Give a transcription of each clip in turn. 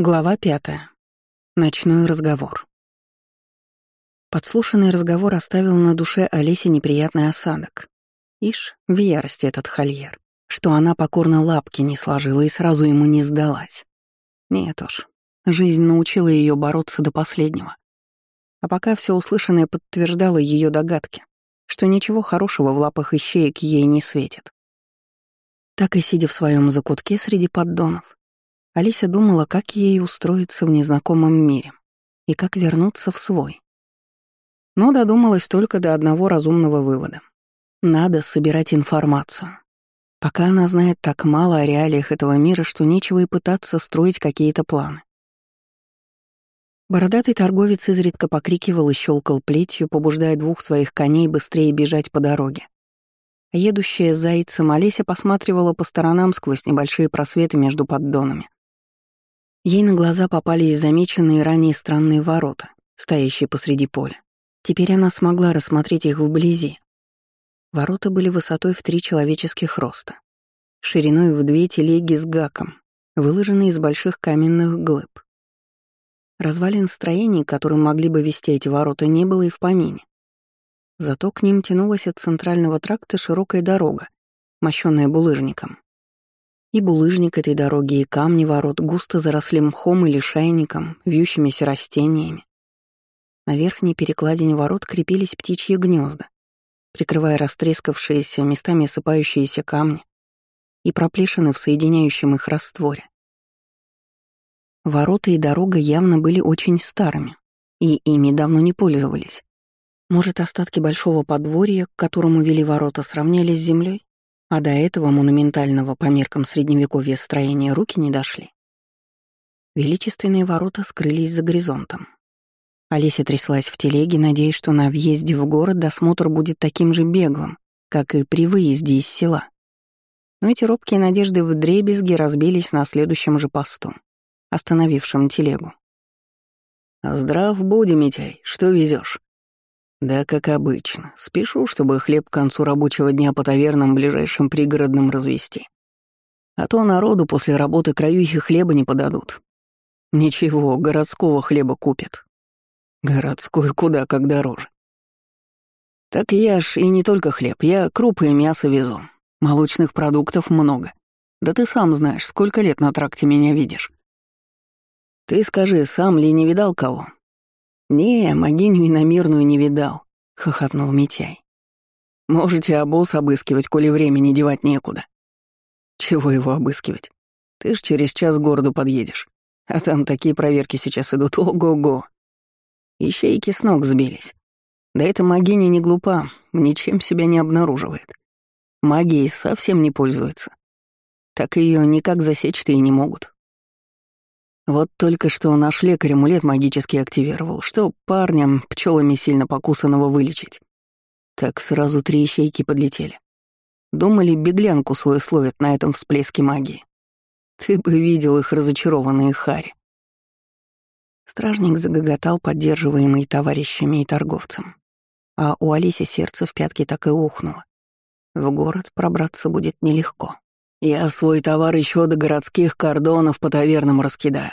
Глава пятая. Ночной разговор. Подслушанный разговор оставил на душе Олесе неприятный осадок. Ишь, в ярости этот хольер, что она покорно лапки не сложила и сразу ему не сдалась. Нет уж, жизнь научила ее бороться до последнего. А пока все услышанное подтверждало ее догадки, что ничего хорошего в лапах ищеек ей не светит. Так и сидя в своем закутке среди поддонов, Алися думала, как ей устроиться в незнакомом мире и как вернуться в свой. Но додумалась только до одного разумного вывода. Надо собирать информацию. Пока она знает так мало о реалиях этого мира, что нечего и пытаться строить какие-то планы. Бородатый торговец изредка покрикивал и щелкал плетью, побуждая двух своих коней быстрее бежать по дороге. Едущая зайцем Олеся посматривала по сторонам сквозь небольшие просветы между поддонами. Ей на глаза попались замеченные ранее странные ворота, стоящие посреди поля. Теперь она смогла рассмотреть их вблизи. Ворота были высотой в три человеческих роста, шириной в две телеги с гаком, выложенные из больших каменных глыб. Развалин строений, которым могли бы вести эти ворота, не было и в помине. Зато к ним тянулась от центрального тракта широкая дорога, мощенная булыжником. И булыжник этой дороги, и камни ворот густо заросли мхом или шайником, вьющимися растениями. На верхней перекладине ворот крепились птичьи гнезда, прикрывая растрескавшиеся, местами осыпающиеся камни и проплешины в соединяющем их растворе. Ворота и дорога явно были очень старыми, и ими давно не пользовались. Может, остатки большого подворья, к которому вели ворота, сравнялись с землей? А до этого монументального по меркам средневековья строения руки не дошли. Величественные ворота скрылись за горизонтом. Олеся тряслась в телеге, надеясь, что на въезде в город досмотр будет таким же беглым, как и при выезде из села. Но эти робкие надежды в дребезги разбились на следующем же посту, остановившем телегу. «Здрав будем, Митяй, что везешь? «Да, как обычно. Спешу, чтобы хлеб к концу рабочего дня по тавернам ближайшим пригородным развести. А то народу после работы краюхи хлеба не подадут. Ничего, городского хлеба купят. Городской куда как дороже. Так я ж и не только хлеб, я крупы и мясо везу. Молочных продуктов много. Да ты сам знаешь, сколько лет на тракте меня видишь. Ты скажи, сам ли не видал кого? «Не, могиню иномирную не видал», — хохотнул Митяй. «Можете обоз обыскивать, коли времени девать некуда». «Чего его обыскивать? Ты ж через час к городу подъедешь. А там такие проверки сейчас идут, ого-го. Ищейки с ног сбились. Да эта магиня не глупа, ничем себя не обнаруживает. Магией совсем не пользуется. Так ее никак засечь-то и не могут. Вот только что наш лекарь амулет магически активировал, что парням пчелами сильно покусанного вылечить. Так сразу три ищейки подлетели. Думали, беглянку свою словят на этом всплеске магии. Ты бы видел их разочарованные хари. Стражник загоготал, поддерживаемый товарищами и торговцем. А у Олеси сердце в пятке так и ухнуло. В город пробраться будет нелегко. Я свой товар еще до городских кордонов по тавернам раскидаю.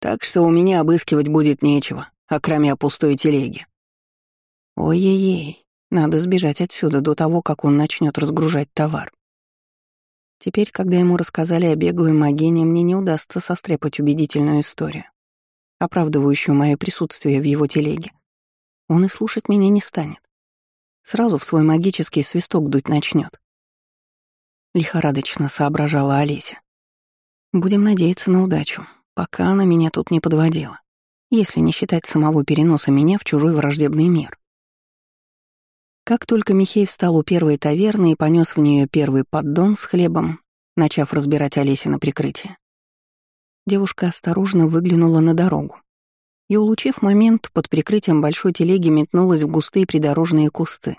Так что у меня обыскивать будет нечего, окромя пустой телеги. Ой-ей-ей, надо сбежать отсюда до того, как он начнет разгружать товар. Теперь, когда ему рассказали о беглой магине, мне не удастся состряпать убедительную историю, оправдывающую мое присутствие в его телеге. Он и слушать меня не станет. Сразу в свой магический свисток дуть начнет лихорадочно соображала Олеся. Будем надеяться на удачу, пока она меня тут не подводила, если не считать самого переноса меня в чужой враждебный мир. Как только Михей встал у первой таверны и понес в нее первый поддон с хлебом, начав разбирать Олесе на прикрытие, девушка осторожно выглянула на дорогу и, улучив момент, под прикрытием большой телеги метнулась в густые придорожные кусты.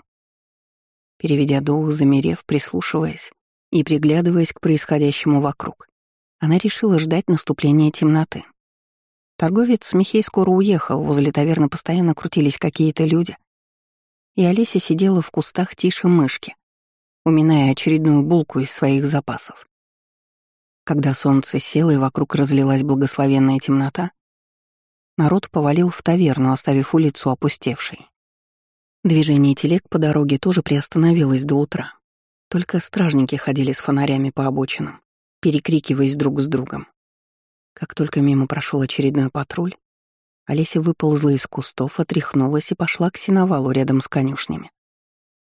Переведя дух, замерев, прислушиваясь, и приглядываясь к происходящему вокруг. Она решила ждать наступления темноты. Торговец Михей скоро уехал, возле таверны постоянно крутились какие-то люди. И Олеся сидела в кустах тише мышки, уминая очередную булку из своих запасов. Когда солнце село и вокруг разлилась благословенная темнота, народ повалил в таверну, оставив улицу опустевшей. Движение телег по дороге тоже приостановилось до утра. Только стражники ходили с фонарями по обочинам, перекрикиваясь друг с другом. Как только мимо прошел очередной патруль, Олеся выползла из кустов, отряхнулась и пошла к сеновалу рядом с конюшнями,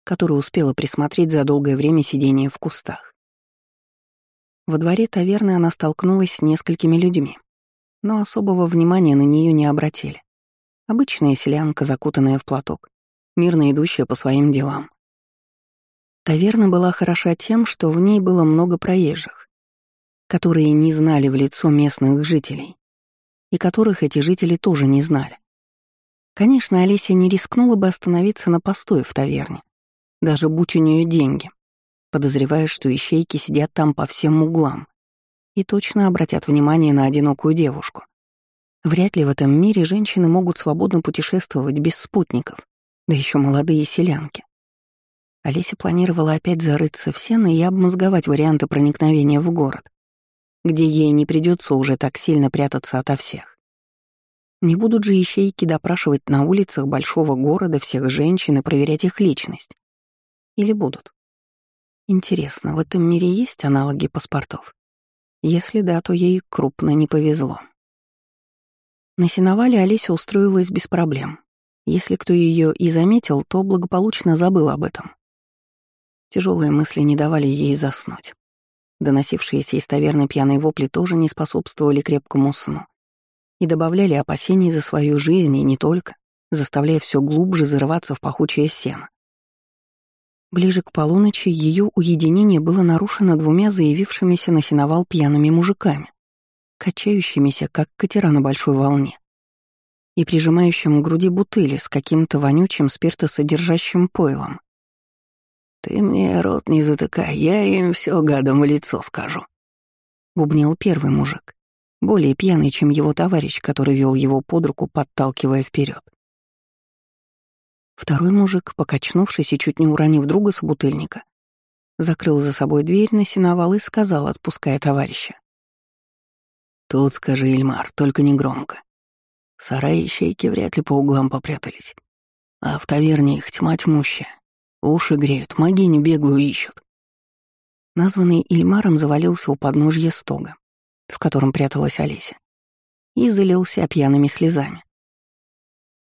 которую успела присмотреть за долгое время сидения в кустах. Во дворе таверны она столкнулась с несколькими людьми, но особого внимания на нее не обратили. Обычная селянка, закутанная в платок, мирно идущая по своим делам. Таверна была хороша тем, что в ней было много проезжих, которые не знали в лицо местных жителей, и которых эти жители тоже не знали. Конечно, Олеся не рискнула бы остановиться на постой в таверне, даже будь у нее деньги, подозревая, что ищейки сидят там по всем углам и точно обратят внимание на одинокую девушку. Вряд ли в этом мире женщины могут свободно путешествовать без спутников, да еще молодые селянки. Олеся планировала опять зарыться в сено и обмозговать варианты проникновения в город, где ей не придется уже так сильно прятаться ото всех. Не будут же ищейки допрашивать на улицах большого города всех женщин и проверять их личность. Или будут? Интересно, в этом мире есть аналоги паспортов? Если да, то ей крупно не повезло. На сеновале Олеся устроилась без проблем. Если кто ее и заметил, то благополучно забыл об этом. Тяжелые мысли не давали ей заснуть. Доносившиеся из таверны пьяные вопли тоже не способствовали крепкому сну и добавляли опасений за свою жизнь и не только, заставляя все глубже зарываться в пахучее сено. Ближе к полуночи ее уединение было нарушено двумя заявившимися на сеновал пьяными мужиками, качающимися, как катера на большой волне, и прижимающим к груди бутыли с каким-то вонючим спиртосодержащим пойлом. «Ты мне рот не затыкай, я им все гадом в лицо скажу», — бубнил первый мужик, более пьяный, чем его товарищ, который вел его под руку, подталкивая вперед. Второй мужик, покачнувшись и чуть не уронив друга с бутыльника, закрыл за собой дверь на сеновал и сказал, отпуская товарища. «Тут скажи, Эльмар, только не громко. Сараи и щейки вряд ли по углам попрятались. А в таверне их тьма тьмущая. Уши греют, могиню беглую ищут». Названный Ильмаром завалился у подножья стога, в котором пряталась Олеся, и залился пьяными слезами.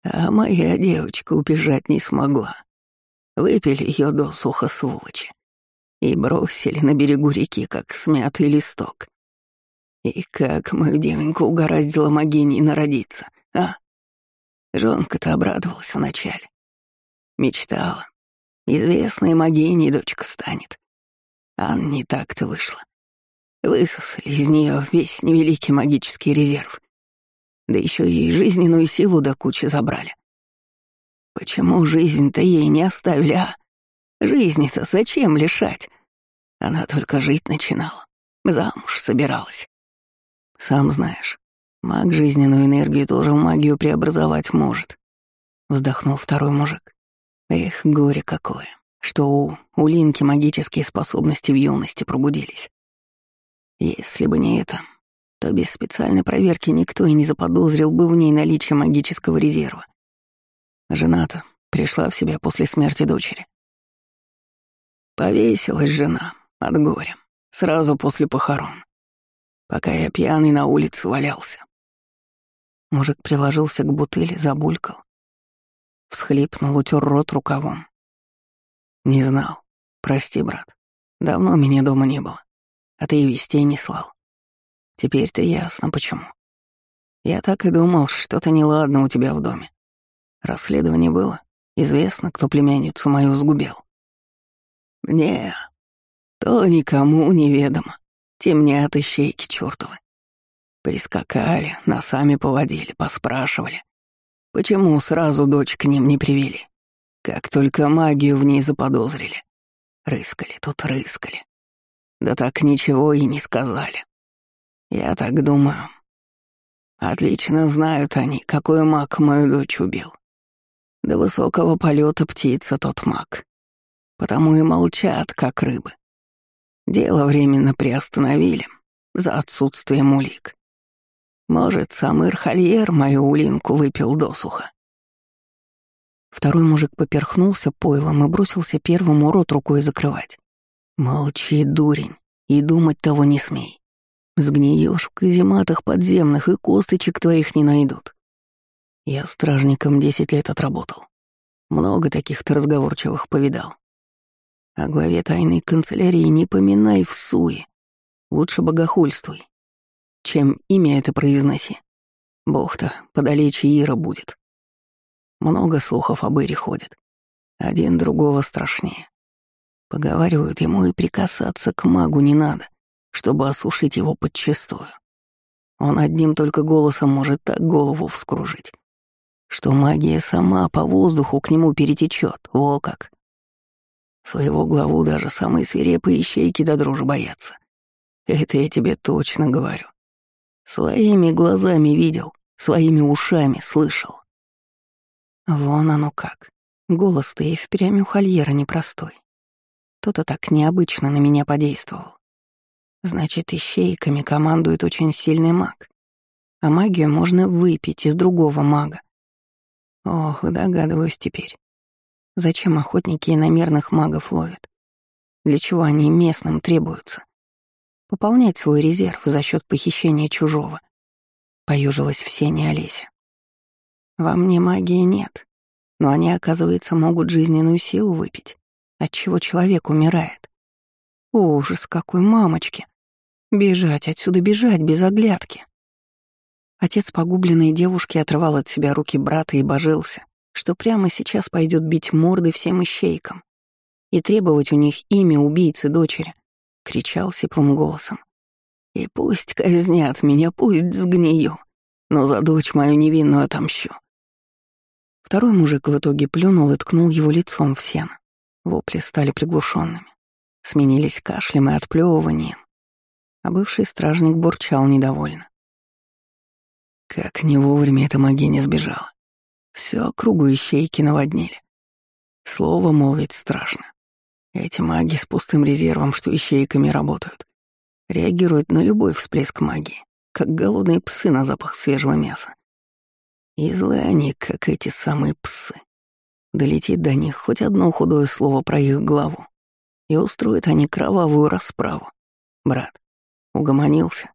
А моя девочка убежать не смогла. Выпили ее досуха сволочи и бросили на берегу реки, как смятый листок. И как мою девоньку угораздило могиней народиться, а? Жонка-то обрадовалась вначале. Мечтала. Известной могиней дочка станет. А не так-то вышло. Высосали из нее весь невеликий магический резерв. Да еще и жизненную силу до кучи забрали. Почему жизнь-то ей не оставили, а? Жизни-то зачем лишать? Она только жить начинала. Замуж собиралась. Сам знаешь, маг жизненную энергию тоже в магию преобразовать может. Вздохнул второй мужик. Эх, горе какое, что у, у Линки магические способности в юности пробудились. Если бы не это, то без специальной проверки никто и не заподозрил бы в ней наличие магического резерва. Жена-то пришла в себя после смерти дочери. Повесилась жена от горя, сразу после похорон, пока я пьяный на улице валялся. Мужик приложился к бутыли, забулькал. Всхлипнул, утер рот рукавом. Не знал. Прости, брат. Давно меня дома не было. А ты и вестей не слал. Теперь-то ясно, почему. Я так и думал, что-то неладно у тебя в доме. Расследование было. Известно, кто племянницу мою сгубил. Не, то никому неведомо. Темнят ищейки чёртовы. Прискакали, носами поводили, поспрашивали. Почему сразу дочь к ним не привели? Как только магию в ней заподозрили. Рыскали тут, рыскали. Да так ничего и не сказали. Я так думаю. Отлично знают они, какой маг мою дочь убил. До высокого полета птица тот маг. Потому и молчат, как рыбы. Дело временно приостановили, за отсутствием улик. Может, сам Ирхальер мою улинку выпил досуха. Второй мужик поперхнулся пойлом и бросился первому рот рукой закрывать. «Молчи, дурень, и думать того не смей. Сгниешь в казематах подземных, и косточек твоих не найдут. Я стражником десять лет отработал. Много таких-то разговорчивых повидал. А главе тайной канцелярии не поминай в суе. Лучше богохульствуй, чем имя это произноси. Бог-то подалече Ира будет. Много слухов об Ире ходит. Один другого страшнее. Поговаривают, ему и прикасаться к магу не надо, чтобы осушить его подчистую. Он одним только голосом может так голову вскружить, что магия сама по воздуху к нему перетечет. О как! Своего главу даже самые свирепые ищейки до дрожи боятся. Это я тебе точно говорю. Своими глазами видел, своими ушами слышал. Вон оно как. Голос-то и впрямь у Хольера непростой. То-то так необычно на меня подействовал. Значит, ищейками командует очень сильный маг. А магию можно выпить из другого мага. Ох, догадываюсь теперь. Зачем охотники иномерных магов ловят? Для чего они местным требуются? Пополнять свой резерв за счет похищения чужого. Поюжилась в сене Олеся. Во мне магии нет, но они, оказывается, могут жизненную силу выпить, отчего человек умирает. Ужас какой, мамочки! Бежать отсюда, бежать без оглядки. Отец погубленной девушки отрывал от себя руки брата и божился, что прямо сейчас пойдет бить морды всем ищейкам и требовать у них имя убийцы дочери, кричал сиплым голосом. «И пусть казнят меня, пусть сгнию, но за дочь мою невинную отомщу. Второй мужик в итоге плюнул и ткнул его лицом в сено. Вопли стали приглушенными, сменились кашлем и отплевыванием, а бывший стражник бурчал недовольно. Как не вовремя эта могиня сбежала. Все округу ищейки наводнили. Слово молвить страшно. Эти маги с пустым резервом, что ищейками работают, реагируют на любой всплеск магии, как голодные псы на запах свежего мяса. И злые они, как эти самые псы. Долетит до них хоть одно худое слово про их главу, и устроят они кровавую расправу. Брат, угомонился?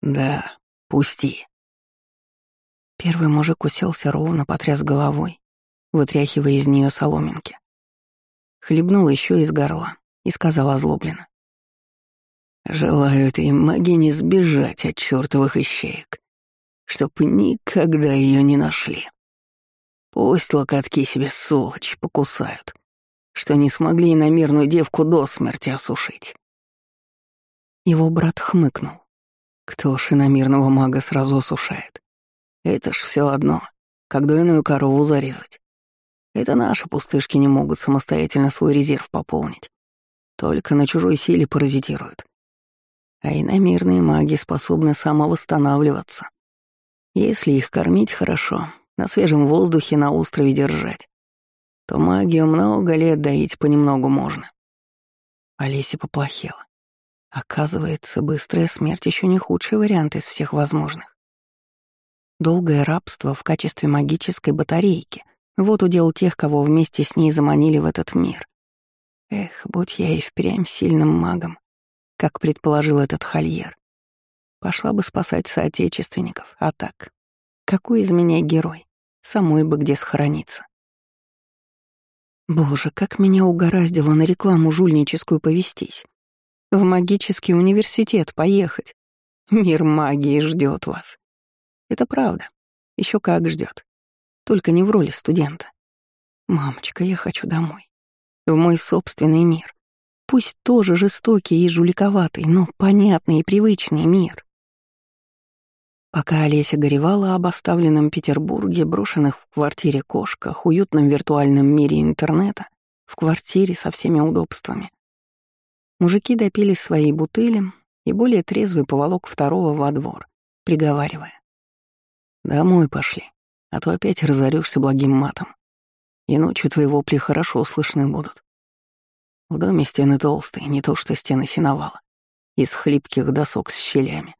Да, пусти. Первый мужик уселся ровно, потряс головой, вытряхивая из нее соломинки. Хлебнул еще из горла и сказал озлобленно. «Желаю этой могине сбежать от чертовых ищеек чтоб никогда ее не нашли. Пусть локотки себе сволочь покусают, что не смогли иномерную девку до смерти осушить. Его брат хмыкнул. Кто ж иномирного мага сразу осушает? Это ж все одно, как дойную корову зарезать. Это наши пустышки не могут самостоятельно свой резерв пополнить. Только на чужой силе паразитируют. А иномирные маги способны самовосстанавливаться. Если их кормить хорошо, на свежем воздухе на острове держать, то магию много лет доить понемногу можно. Олесе поплохело. Оказывается, быстрая смерть еще не худший вариант из всех возможных. Долгое рабство в качестве магической батарейки — вот удел тех, кого вместе с ней заманили в этот мир. Эх, будь я и впрямь сильным магом, как предположил этот хольер. Пошла бы спасать соотечественников, а так. Какой из меня герой? Самой бы где схорониться. Боже, как меня угораздило на рекламу жульническую повестись. В магический университет поехать. Мир магии ждет вас. Это правда. Еще как ждет. Только не в роли студента. Мамочка, я хочу домой. В мой собственный мир. Пусть тоже жестокий и жуликоватый, но понятный и привычный мир. Пока Олеся горевала об оставленном Петербурге, брошенных в квартире кошках, уютном виртуальном мире интернета, в квартире со всеми удобствами, мужики допили свои бутыли, и более трезвый поволок второго во двор, приговаривая. «Домой пошли, а то опять разорёшься благим матом, и ночью твоего вопли хорошо слышны будут. В доме стены толстые, не то что стены синовала. из хлипких досок с щелями.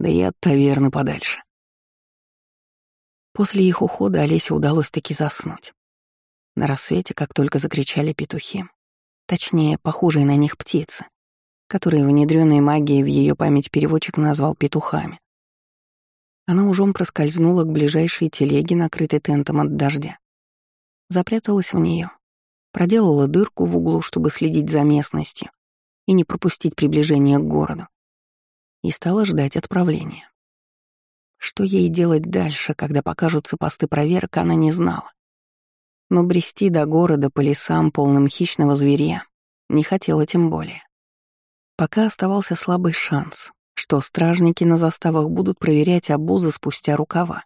Да и от таверны подальше. После их ухода Олесе удалось таки заснуть. На рассвете, как только закричали петухи, точнее, похожие на них птицы, которые внедренной магией в ее память переводчик назвал петухами. Она ужом проскользнула к ближайшей телеге, накрытой тентом от дождя. Запряталась в нее, проделала дырку в углу, чтобы следить за местностью и не пропустить приближение к городу, и стала ждать отправления. Что ей делать дальше, когда покажутся посты проверок, она не знала. Но брести до города по лесам, полным хищного зверя, не хотела тем более. Пока оставался слабый шанс, что стражники на заставах будут проверять обозы спустя рукава.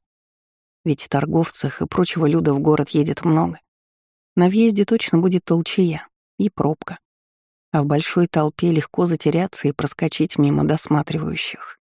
Ведь торговцев и прочего люда в город едет много. На въезде точно будет толчая и пробка. А в большой толпе легко затеряться и проскочить мимо досматривающих.